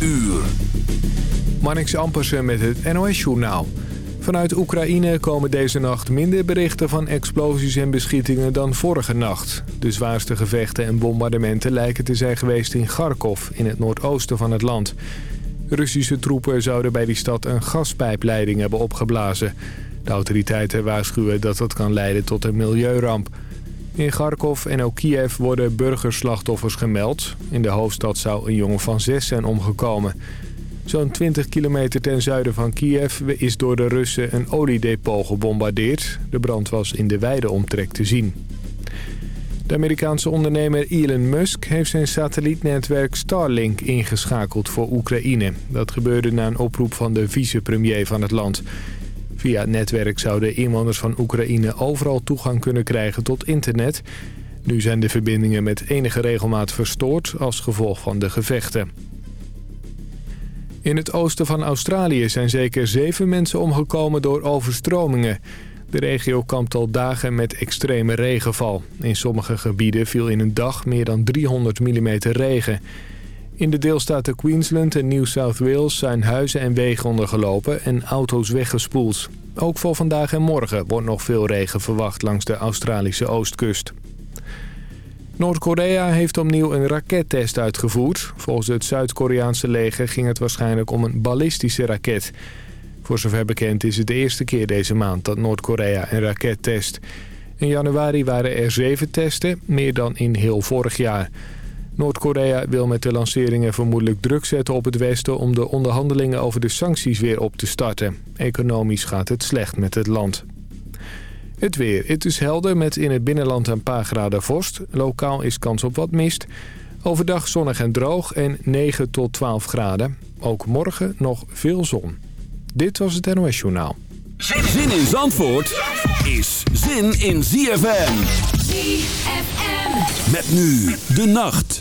uur. Marnix Ampersen met het NOS-journaal. Vanuit Oekraïne komen deze nacht minder berichten van explosies en beschietingen dan vorige nacht. De zwaarste gevechten en bombardementen lijken te zijn geweest in Kharkov, in het noordoosten van het land. Russische troepen zouden bij die stad een gaspijpleiding hebben opgeblazen. De autoriteiten waarschuwen dat dat kan leiden tot een milieuramp. In Kharkov en ook Kiev worden burgerslachtoffers gemeld. In de hoofdstad zou een jongen van zes zijn omgekomen. Zo'n 20 kilometer ten zuiden van Kiev is door de Russen een oliedepot gebombardeerd. De brand was in de wijde omtrek te zien. De Amerikaanse ondernemer Elon Musk heeft zijn satellietnetwerk Starlink ingeschakeld voor Oekraïne. Dat gebeurde na een oproep van de vicepremier van het land. Via netwerk zouden inwoners van Oekraïne overal toegang kunnen krijgen tot internet. Nu zijn de verbindingen met enige regelmaat verstoord als gevolg van de gevechten. In het oosten van Australië zijn zeker zeven mensen omgekomen door overstromingen. De regio kampt al dagen met extreme regenval. In sommige gebieden viel in een dag meer dan 300 mm regen. In de deelstaten Queensland en New South Wales zijn huizen en wegen ondergelopen en auto's weggespoeld. Ook voor vandaag en morgen wordt nog veel regen verwacht langs de Australische oostkust. Noord-Korea heeft opnieuw een rakettest uitgevoerd. Volgens het Zuid-Koreaanse leger ging het waarschijnlijk om een ballistische raket. Voor zover bekend is het de eerste keer deze maand dat Noord-Korea een raket test. In januari waren er zeven testen, meer dan in heel vorig jaar. Noord-Korea wil met de lanceringen vermoedelijk druk zetten op het Westen... om de onderhandelingen over de sancties weer op te starten. Economisch gaat het slecht met het land. Het weer. Het is helder met in het binnenland een paar graden vorst. Lokaal is kans op wat mist. Overdag zonnig en droog en 9 tot 12 graden. Ook morgen nog veel zon. Dit was het NOS Journaal. Zin in Zandvoort is zin in ZFM. ZFM. Met nu de nacht.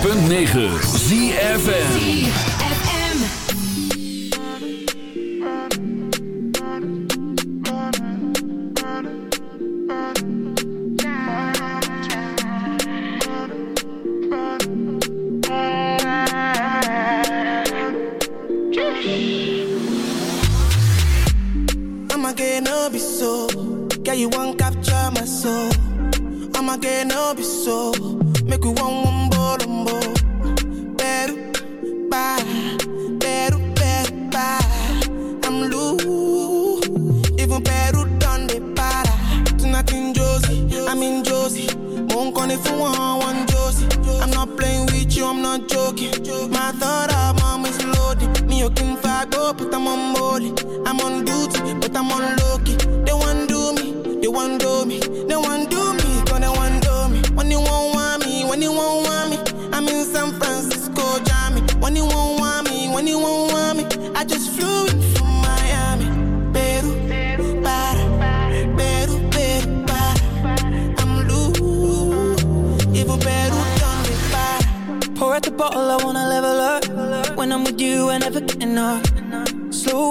106.9 ZFN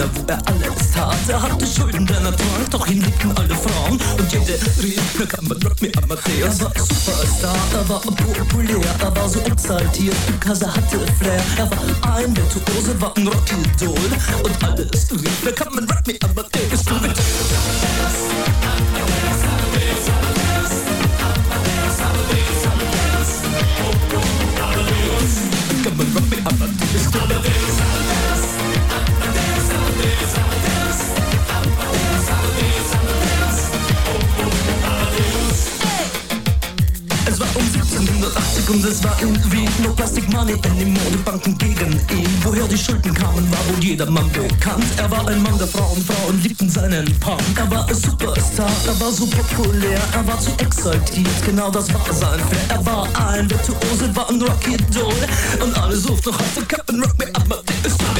Vienna, wo er alles. Er hatte Schulden, der Natur, doch ihn liebten alle Frauen. Und jede rief, kann man Rock me Amadeus. Er war Superstar, er war populär, er war so exaltiert, er hatte Flair. Er war ein Virtuose, war ein Rockidol. Und alles rief, na kann man Rock me Amadeus. Und es war in Wien No Plastic Money in den Modebanken gegen ihn. Woher die Schulden kamen, war wohl jedermann bekannt. Er war ein Mann der Frauen, Frauen liebten seinen Punk. Er war ein Superstar, er war so populär Er war zu exaltiert, genau das war sein Flair. Er war ein Virtuose, war ein Rocky-Doll Und alle suchten noch heute Captain Rock Me Amadeus Come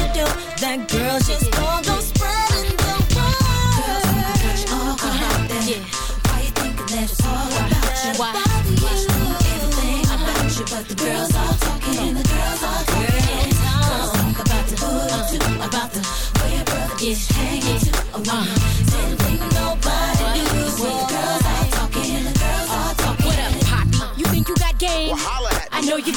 that girl, just gonna go spreading the word. Girls wanna touch all about them. Yeah. Why you thinking that it's all about you? Why? Watch everything about you, but the girls all talking, the girls all talking. Girls talk about the hood too, about the way your brother is hanging too. Uh, didn't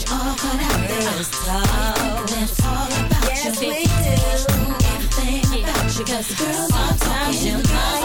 you all cut out Real about yes, you. We do. Everything about you. Girls.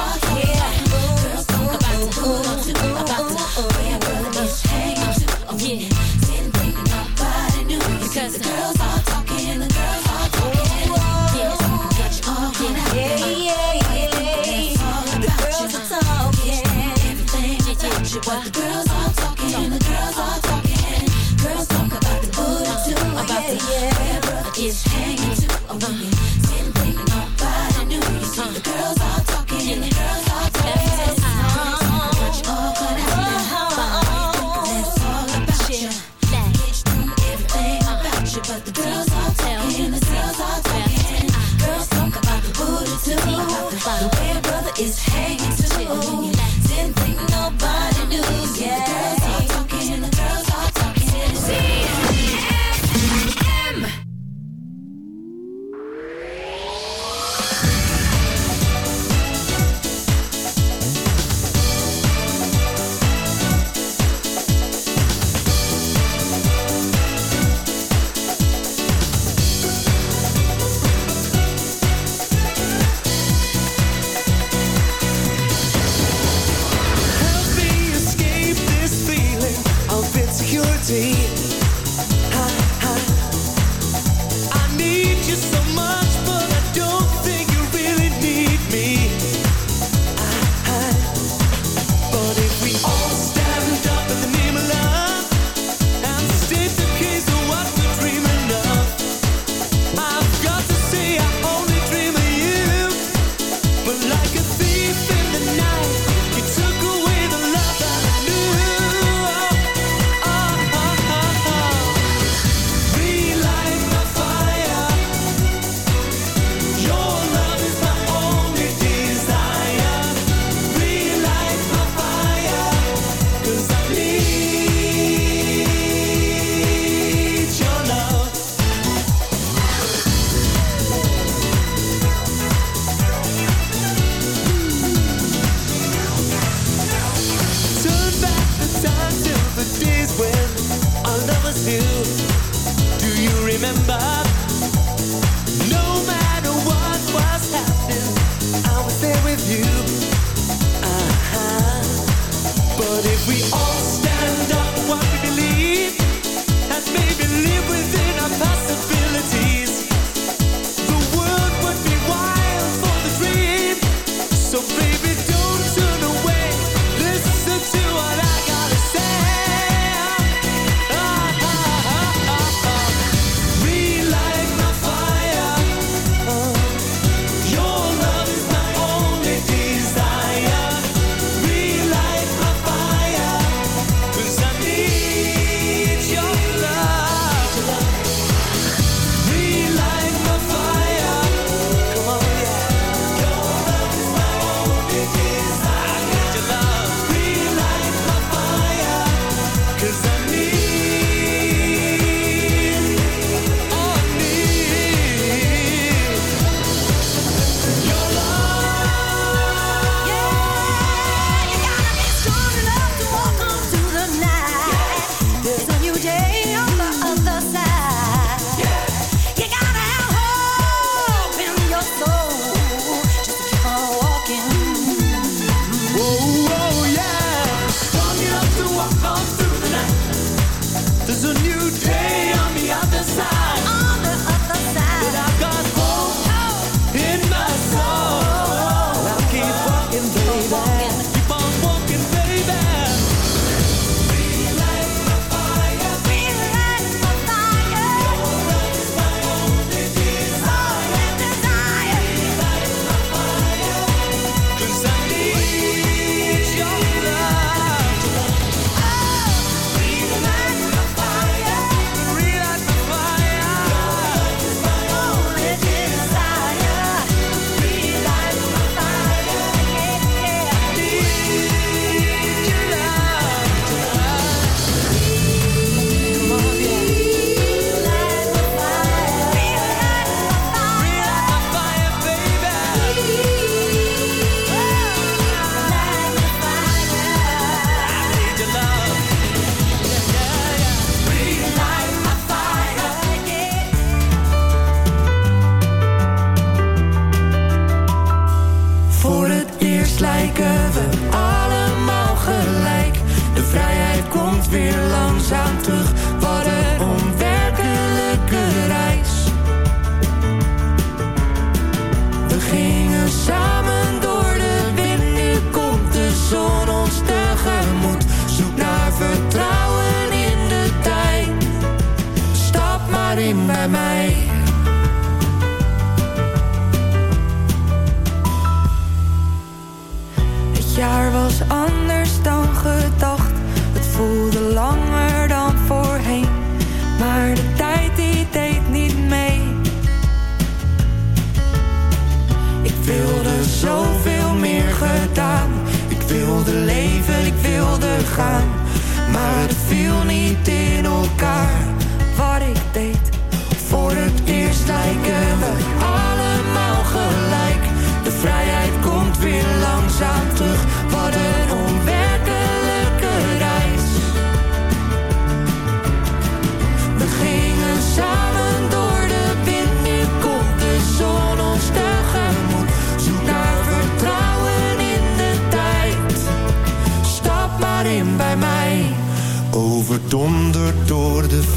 maar het viel niet in elkaar.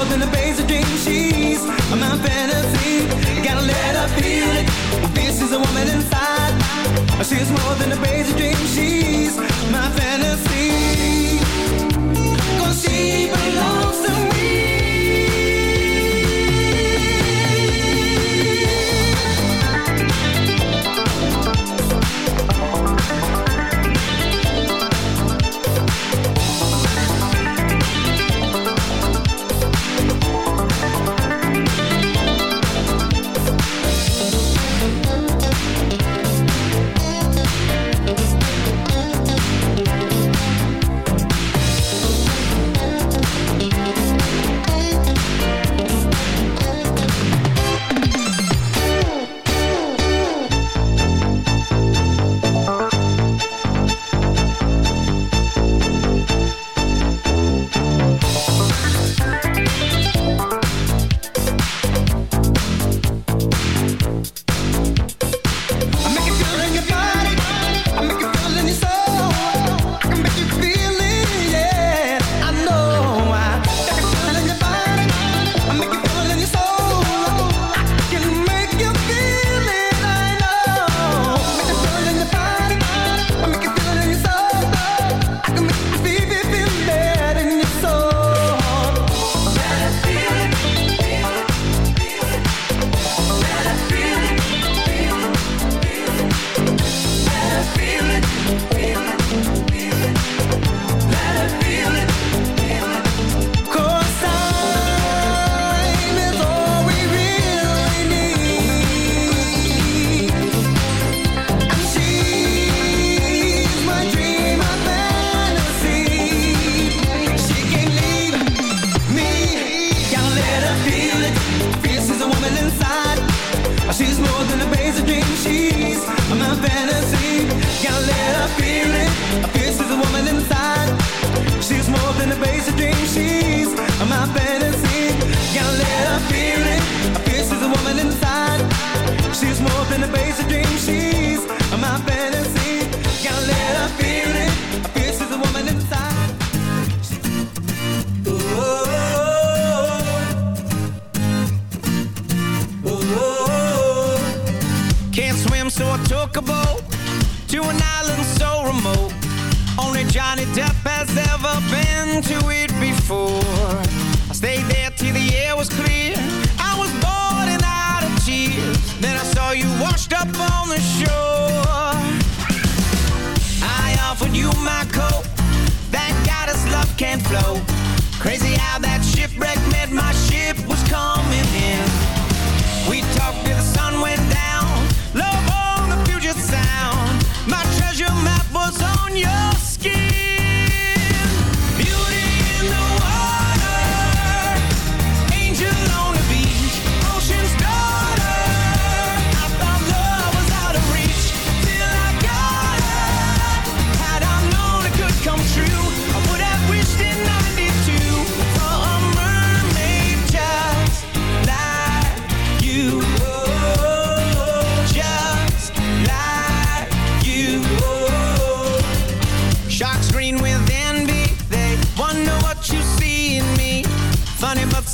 more than a base dream. She's my fantasy. Gotta let her feel it. This is a woman inside. She's more than a base dream. She's my fantasy. Cause she belongs to me.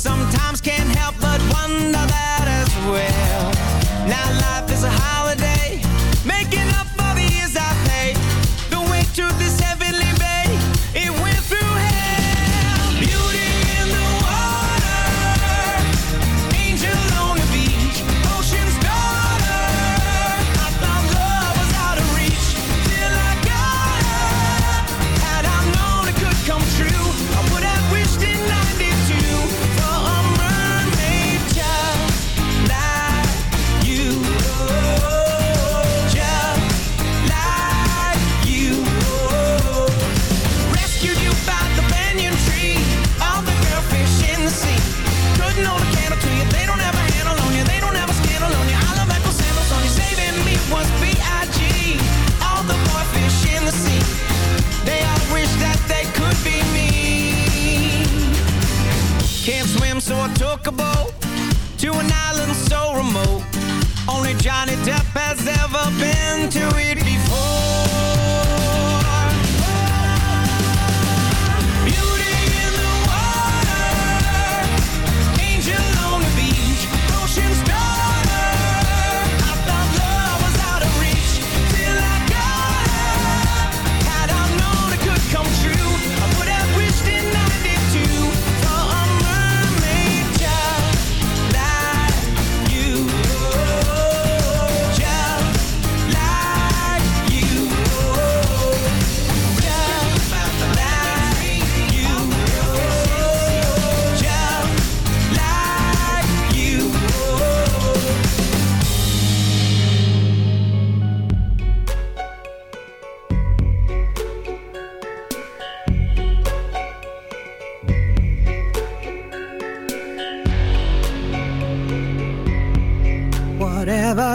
Sometimes can't help but wonder that as well. Now life is a holiday, making up walkable to an island so remote. Only Johnny Depp has ever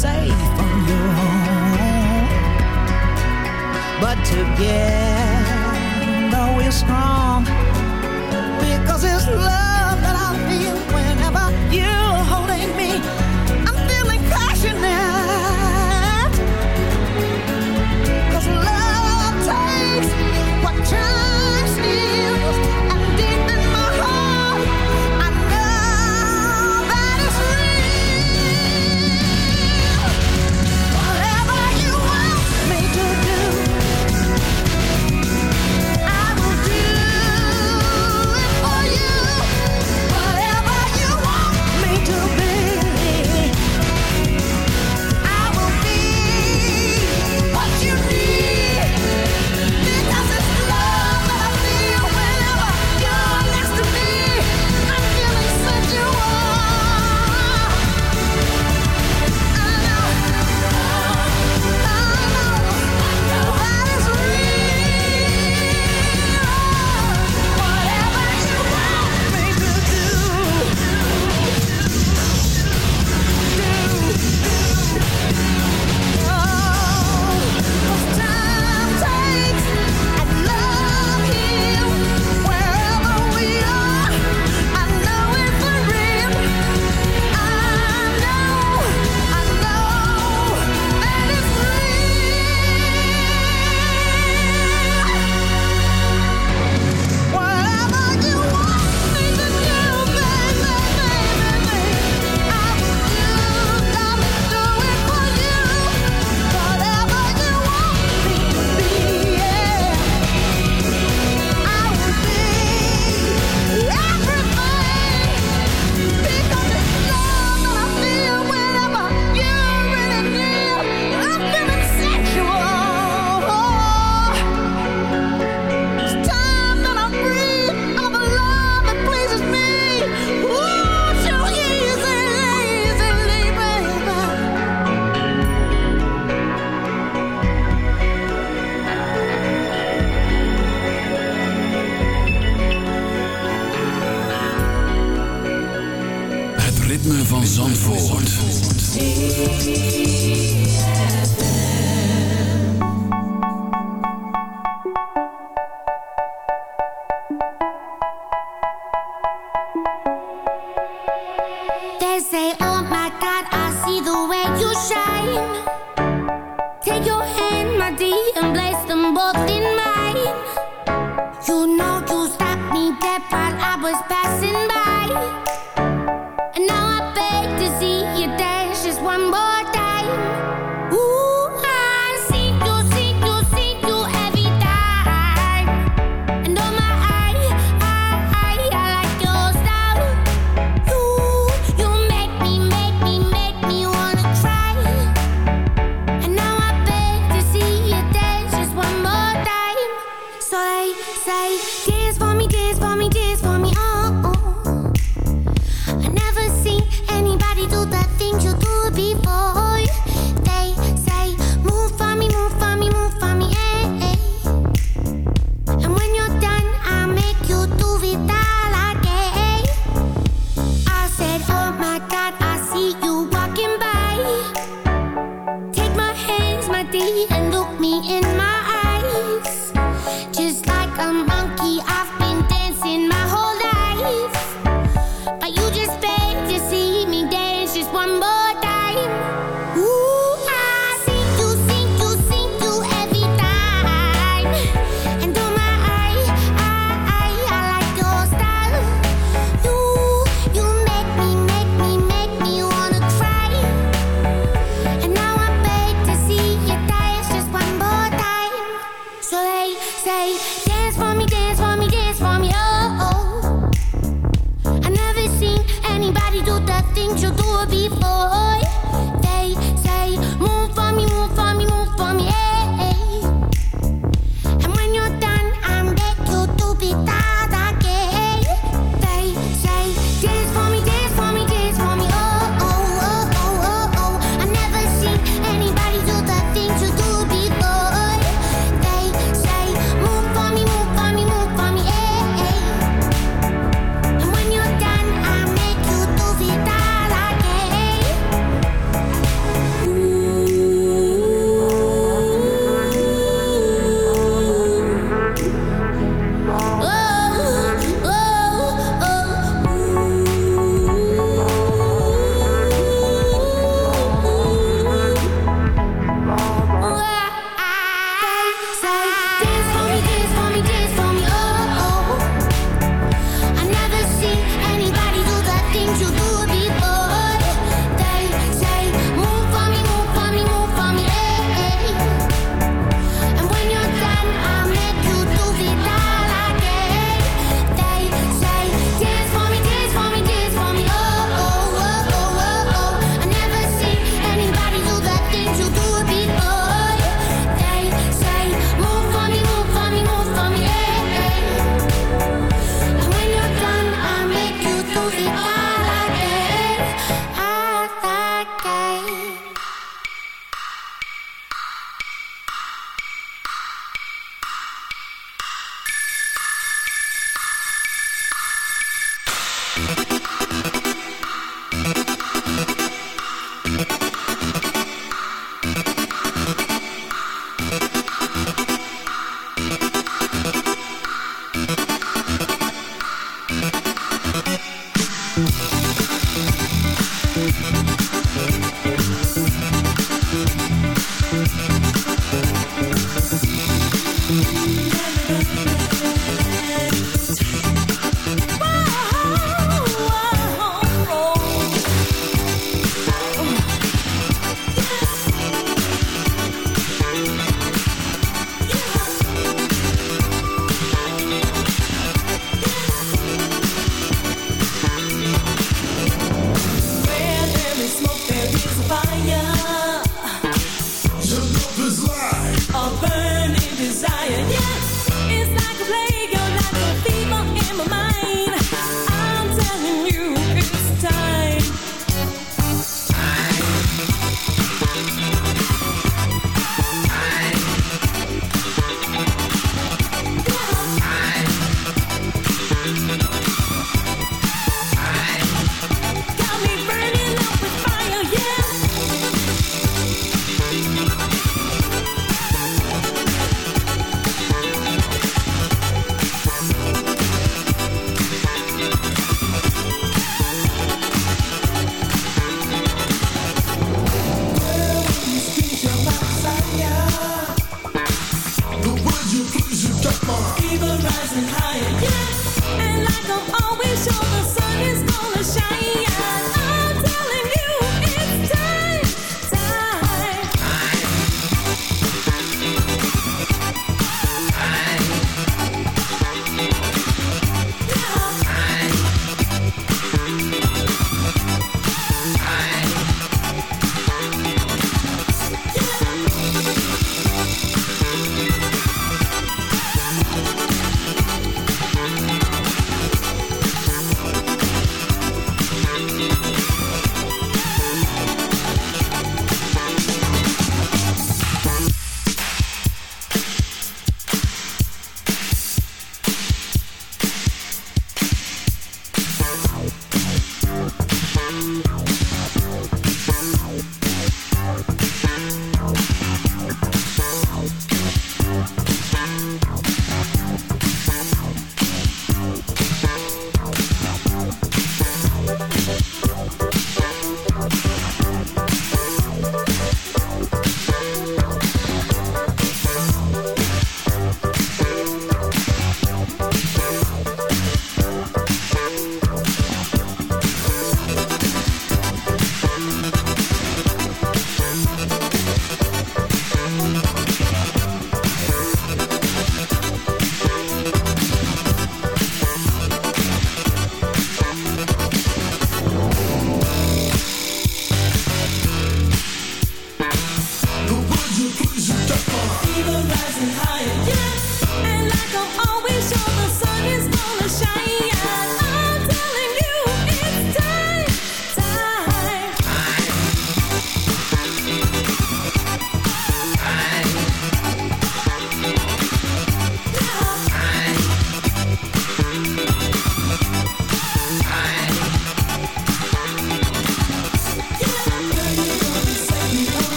safe on your own. But together we're strong because it's love.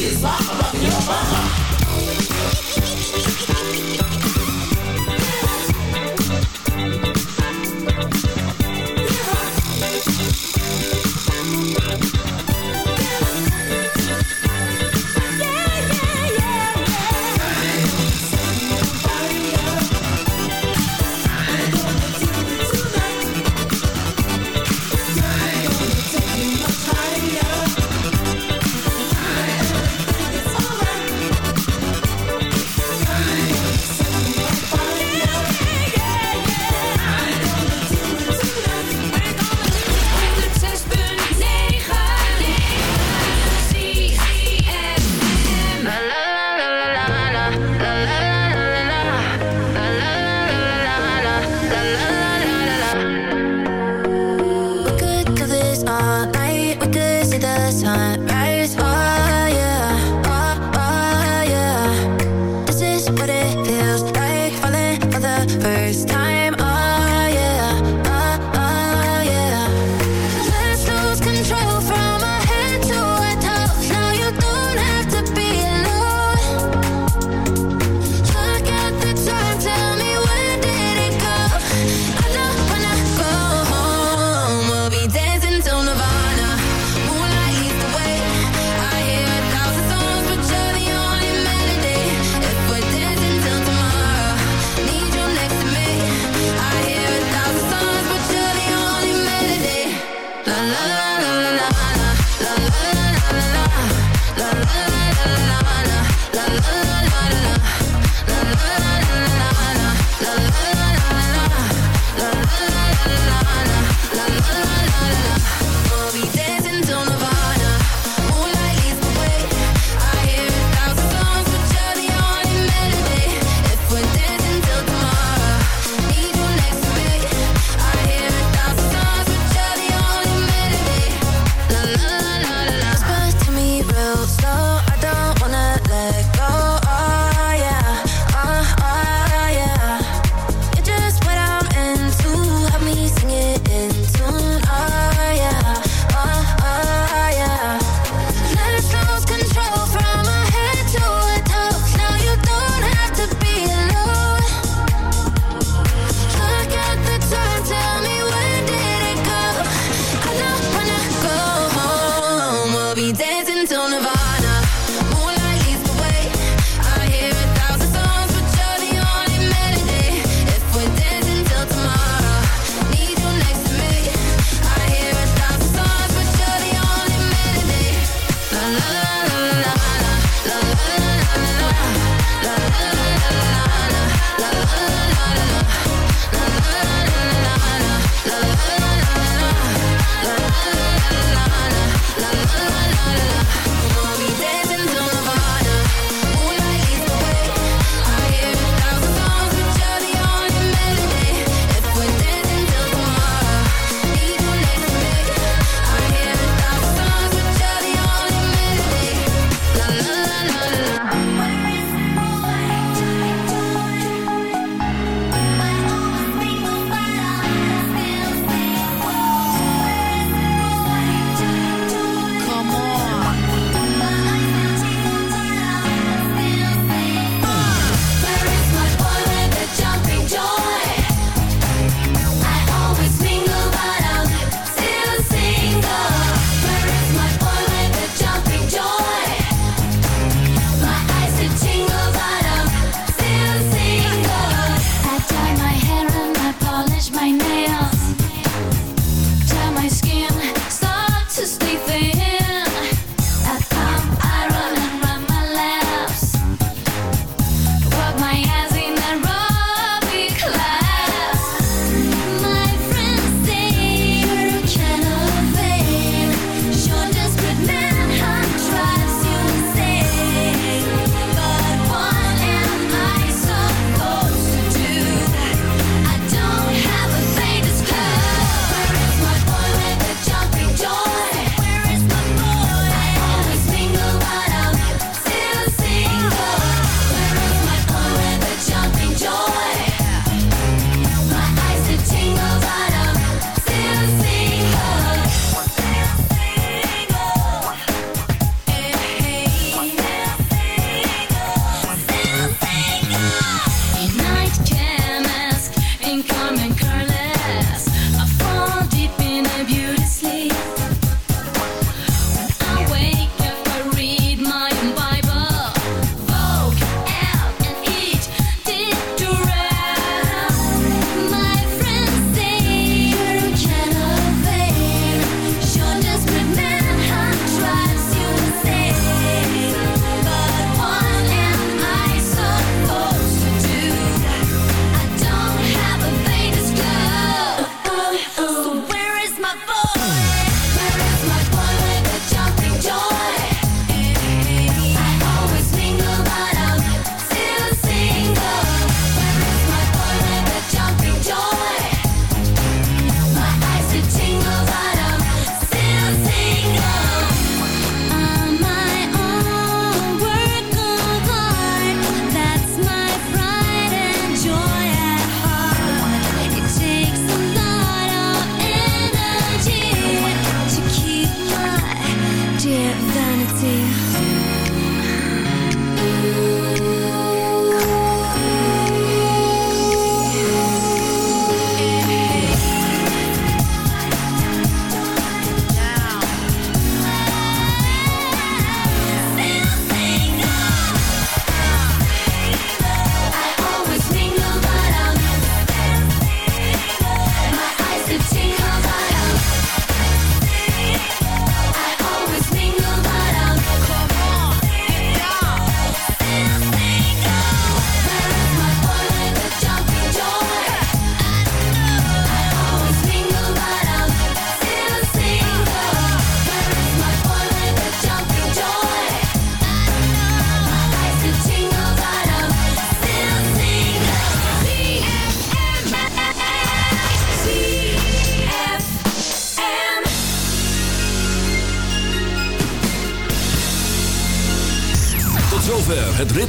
It's alright.